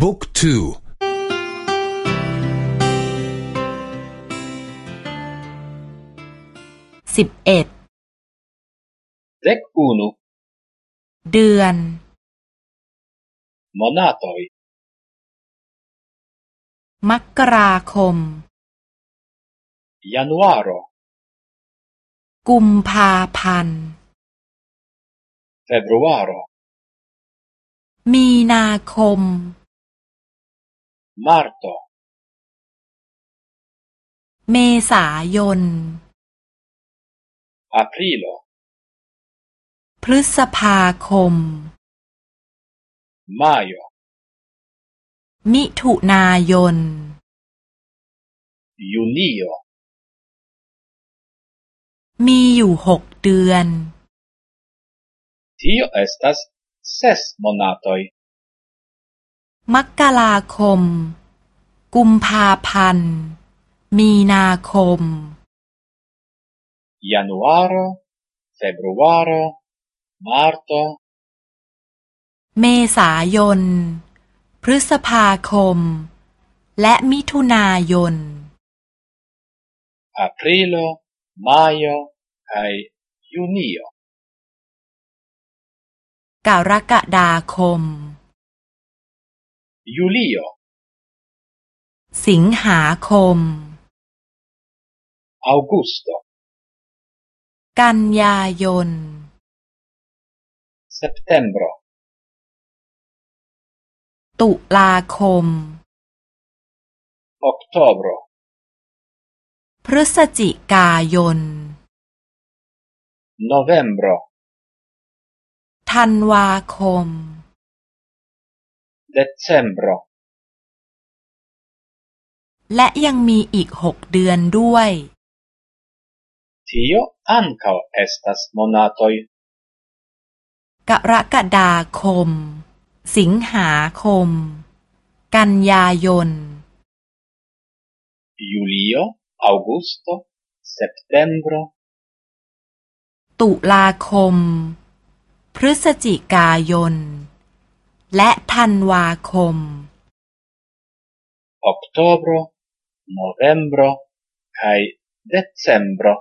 บุ๊กทูสิบเอ็ดเด็กอูนุเดือนมนาตอยมกราคม januaro กุมภาพันธ์ februaro มีนาคม marto เมษายน aprilo พฤษภาคม maio มิถุนายน junio มีอยู่หกเดือน tio estas ses monatoj มกราคม กุมภาพันธ์ มีนาคม januaro februaro marto เมษายน พฤษภาคม และมิถุนายน aprilo maio kai junio กรกฎาคม julio สิงหาคม augusto กันยายน septembro ตุลาคม ottobro พฤศจิกายน novembro ธันวาคม decembro และยังมีอีกหกเดือนด้วย tio ankaŭ estas monatoj กรกฎาคม สิงหาคม กันยายน julio augusto septembro ตุลาคม พฤศจิกายน และธันวาคม oktobro novembro kaj decembro